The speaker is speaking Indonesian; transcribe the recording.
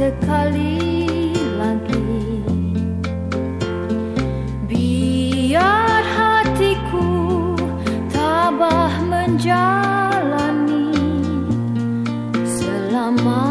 sekali lagi. Biar hatiku tabah menjalani Selama